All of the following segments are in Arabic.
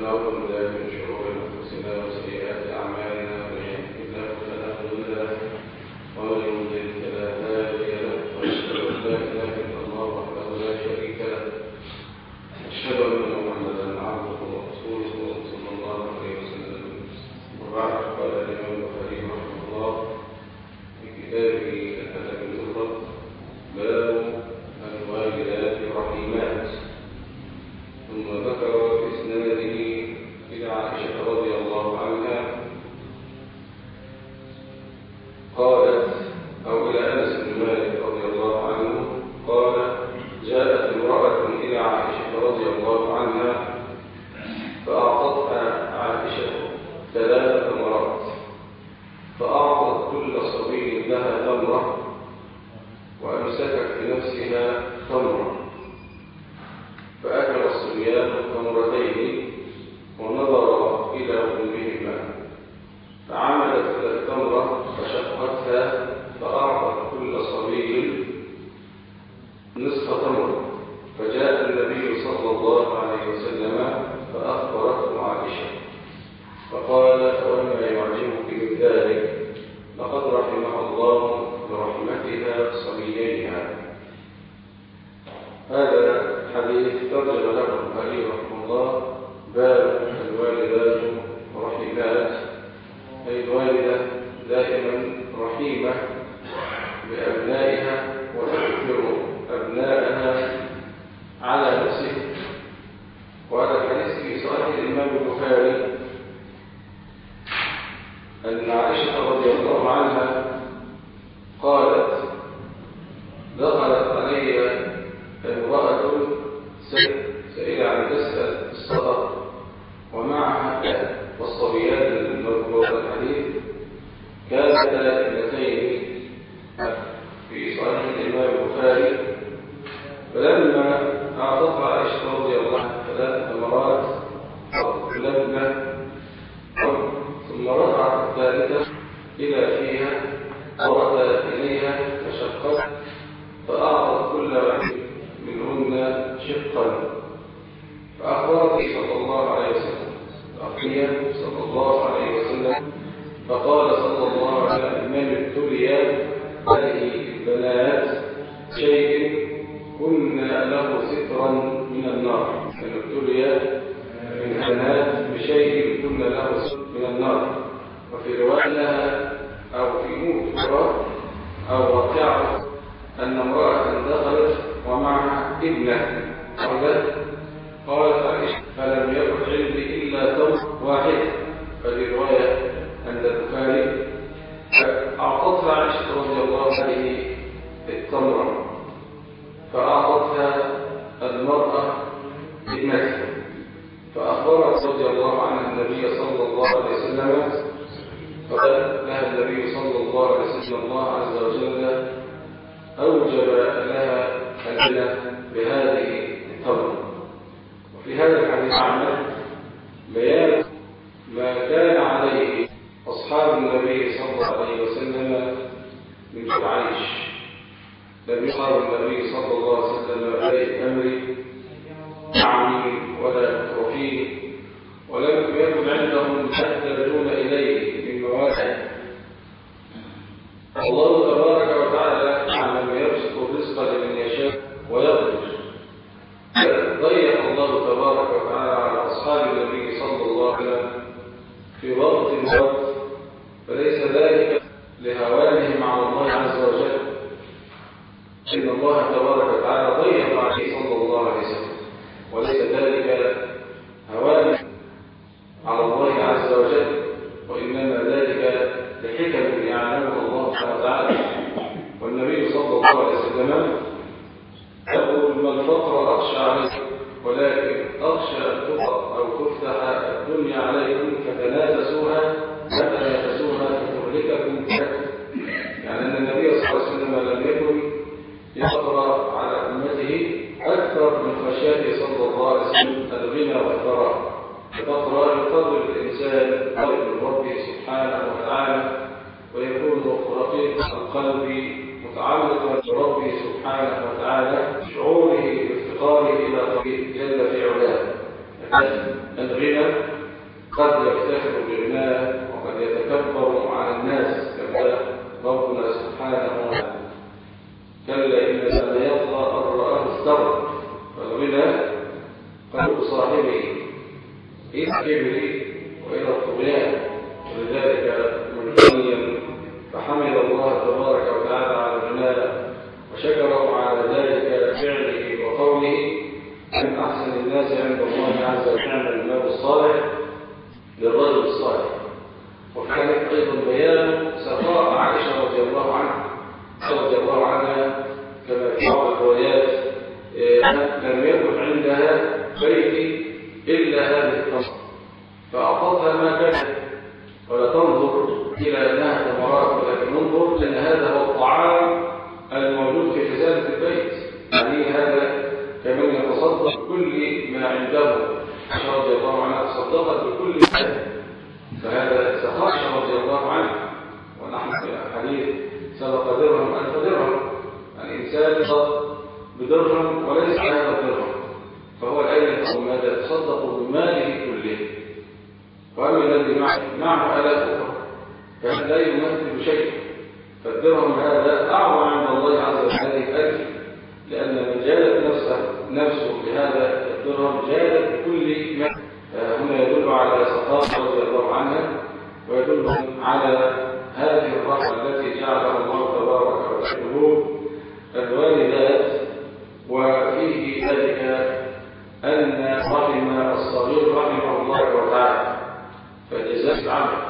ونعوذ بالله من شرور أنفسنا وسيئات أعمالنا من يهده الله فلا مضل له ومن يضلل فلا هادي له واشهد ان لا اله الا الله وحده لا شريك له اشهد ان محمدا عبده ورسوله صلى الله عليه وسلم وبعد قال الامام البخاري رحمه الله في كتابه الادب المفرد باب الوالدات رحيمات ثم ذكر في اسناده إلى عائشه رضي الله عنها قالت أو إلى انس بن مالك رضي الله عنه قال جاءت امراه إلى عائشه رضي الله عنها فاعطتها عائشه ثلاث تمرات فاعطت كل صبي لها تمره وامسكت بنفسها تمره فأكل الصبيان تمرتين ونظر إلى أمهما فعملت التمرة فشقتها فأعطت كل صبي نصف تمرة فجاء النبي صلى الله عليه وسلم فأخبرته عائشة. فقالت وما يعجبك من ذلك؟ لقد رحمها الله برحمتها صبييها هذا حديث ترجم له البخاري رحمه الله باب الوالدات رحيمات أي الوالدة دائما رحيمة بأبنائها وتكثر أبنائها على نفسها وهذا الحديث في صحيح الإمام البخاري أن عائشة رضي الله عنها قالت دخلت علي امرأة سئل عن تسأل الصدق ومعها والصبيان المذكور الحديث كانتا ابنتين في صحيح الإمام البخاري فلما أعطت عائشة رضي الله عنها ثلاث ثمرات لبنة ثم رفعت الثالثة إلى فيها ورد إليها فشقت فأعطت كل واحد منهن شقا. فأخبرت صلى الله عليه وسلم. أخيا صلى الله عليه وسلم. فقال صلى الله عليه وسلم من ابتلي هذه البنات شيء كنا له سترا من النار. من ابتلي من البنات بشيء كنا له سترا من النار وفي رواية لها أو في موت أو ركعت أن امرأة دخلت ومعها ابنة قالت قالت عائشة فلم يكن عندي إلا توم واحد ففي رواية عند البخاري أعطتها عائشة رضي الله عنها التمرة فأعطتها المرأة ابنتها فأخبرت رضي الله عنها النبي صلى الله عليه وسلم فقال لها النبي صلى الله عليه وسلم الله عز وجل أوجب لها الجنة بهذه التمرة وفي هذا الحديث عمل بيان لم يصاب النبي صلى الله عليه وسلم بأي أمر عمي ولا مترفين ولم يكن عندهم يحتاجون إليه من مواد الله تبارك وتعالى يعلم يبسط الرزق لمن يشاء ويقدر ضيق الله تبارك وتعالى على اصحاب النبي صلى الله عليه وسلم في وقت وقت فليس ذلك لهوانهم على الله عز وجل إن الله تبارك وتعالى ضيق عليه صلى الله عليه وسلم وليس ذلك هوان على الله عز وجل وانما ذلك لحكم يعلمها الله سبحانه وتعالى والنبي صلى الله عليه وسلم يقول ما الفقر اخشى عليكم ولكن اخشى ان تقع أو تفتح الدنيا عليكم فتنافسوها فتنافسوها فتهلككم يعني ان النبي صلى الله عليه وسلم لم يكن يقرا على امته أكثر من خشيته صلى الله عليه وسلم الغنى والثراء فتقرا يفضل الانسان قلب ربه سبحانه وتعالى ويكون القلب متعلقا بربه سبحانه وتعالى شعوره بافتقاره إلى ربه جل في علاه. الغنى قد يفتخر بغناه وقد يتكبر على الناس كما ربنا سبحانه وتعالى. كلا إنما لا يطغى أن رآه استغنى فالغنى قلب صاحبه إلى الكبر وإلى الطغيان ولذلك من غني فحمد الله تبارك وتعالى على غناه وشكره على ذلك فعله وقوله من أحسن الناس عند الله عز وجل المال الصالح للرجل الصالح. وكانت أيضا بيان سخاء عائشة رضي الله عنها. رضي الله عنها كما في بعض الروايات لم يكن عندها بيت إلا هذه التمر فأعطتها ما كانت. ولا تنظر إلى أنها تمرات ولكن انظر لأن هذا هو الطعام الموجود في خزانة البيت. يعني هذا كمن يتصدق بكل ما عنده. عائشة رضي الله عنها تصدقت بكل ما فهذا سخاء رضي الله عنه ونحن في حديث سبق درهم ألف درهم. الإنسان يصدق بدرهم وليس هذا الدرهم فهو الآن يقول ماذا تصدق بماله كله. وأما الذي معه معه آلاف أخرى فهذا لا يمثل شيء. فالدرهم هذا أعظم عند الله عز وجل. الألف لأن من جادت نفسه نفسه بهذا الدرهم جادت بكل ما هنا يدل على سخاء رضي الله عنها ويدل على هذه الرحمة التي جعلها الله تبارك وتعالى الوالدات وفيه ذلك أن رحم الصغير رحمه الله تعالى فجزاء العمل.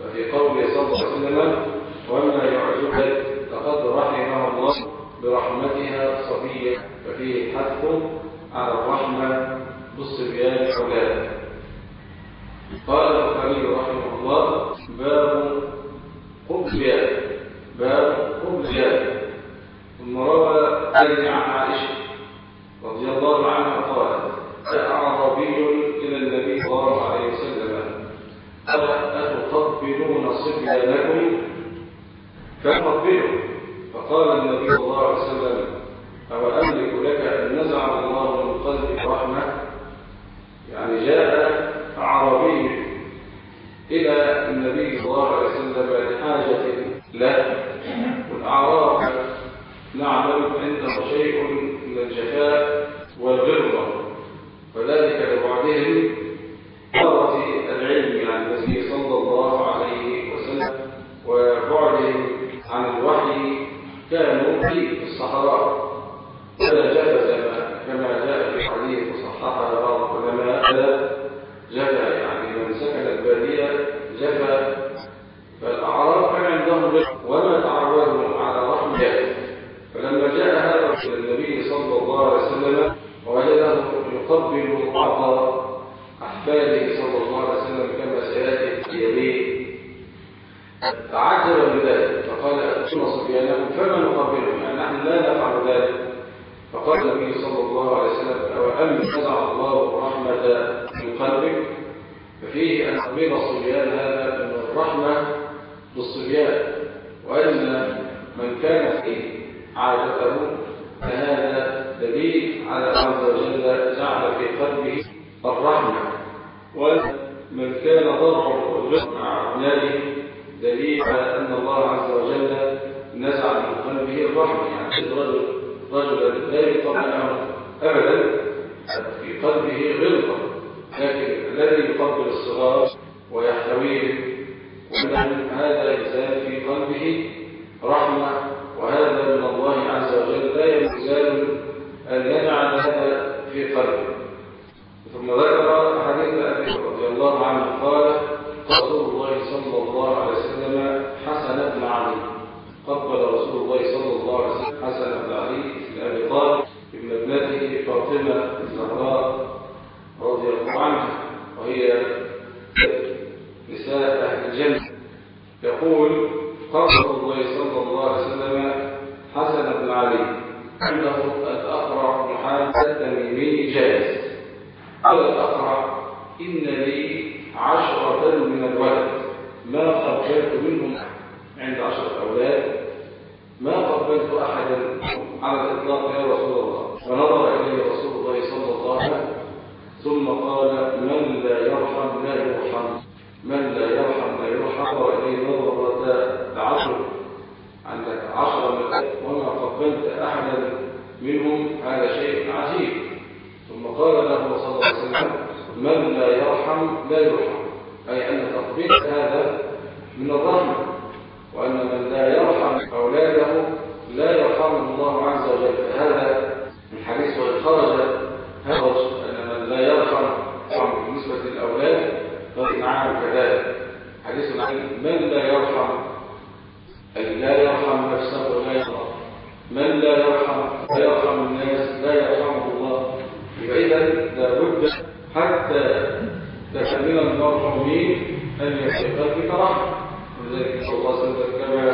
ففي قوله صلى الله عليه وسلم وما يعجبك لقد رحمه الله برحمتها صفية ففيه حث على الرحمة بالصبيان أولاده قال البخاري رحمه الله باب قبل باب قبل ثم روى عن عائشة رضي الله عنها قالت جاء أعرابي إلى النبي صلى الله عليه وسلم أتقبلون صبيانكم؟ فقبلوا فقال النبي صلى الله عليه وسلم أو أملك لك أن نزع الله من قلبك رحمة يعني جاء أعرابي إلى النبي صلى الله عليه وسلم لحاجة له والأعراب نعلم عنده شيء من الجفاء والغربة وذلك لبعدهم قرة العلم عن النبي صلى الله عليه وسلم وبعدهم عن الوحي كانوا في الصحراء فلا جفا كما جاء في حديث وصححها بعض العلماء جفا يعني من سكن البادية جفا فالأعراب كان عندهم رزق وما تعودوا على رحمة فلما جاء هذا إلى النبي صلى الله عليه وسلم ووجده يقبل بعض أحفاده صلى الله عليه وسلم كما سيأتي في يديه تعجب بذلك. فقال أتشم صبيانكم فما نقبلهم يعني نحن لا نفعل ذلك. فقال النبي صلى الله عليه وسلم أو أم نزع الله رحمة من قلبك؟ ففيه أن تقبيل الصبيان هذا من الرحمة بالصبيان وأن من كان فيه عادته فهذا دليل على عز وجل جعل في قلبه الرحمة ومن كان ضرعه الرزق مع دليل على أن الله عز وجل نزع من قلبه الرحمة. يعني رجل رجلا لا يطمئنه أبدا في قلبه غلظة لكن الذي يقبل الصغار ويحتويهم هذا يزال في قلبه رحمة وهذا من الله عز وجل لا يزال أن يجعل هذا في قلبه ثم ذكر حديث أبي رضي الله عنه قال رسول الله صلى الله عليه وسلم حسن بن علي. قبل رسول الله صلى الله عليه وسلم حسن بن علي بن أبي طالب ابن ابنته فاطمة الزهراء رضي الله عنها وهي نساء أهل الجنة. يقول رسول الله صلى الله عليه وسلم حسن بن علي عنده الأقرع بن حامد التميمي جالس قال الأقرع إن لي عشرة من الولد. ما قبلت منهم عند عشرة أولاد. ما قبلت أحدا على الإطلاق يا رسول الله. فنظر إليه رسول الله صلى الله عليه وسلم. ثم قال من لا يرحم لا يرحم؟ من لا يرحم لا يرحم؟ وإليه نظرة عشر عندك عشر من وما قبلت أحدا منهم؟ هذا شيء عجيب. ثم قال له صلى الله عليه وسلم من لا يرحم لا يرحم. أي أن تطبيق هذا من الرحمة وأن من لا يرحم أولاده لا يرحمه الله عز وجل. هذا من حديث خرج هذا أن من لا يرحم بالنسبة للأولاد فنعم كذلك. حديث من لا يرحم أي لا يرحم نفسه ولا يرحم. من لا يرحم لا يرحم الناس لا يرحمه الله يبقى إذا لابد حتى تكمل المرحومين أن يكون في ولذلك صلى الله وسلم كما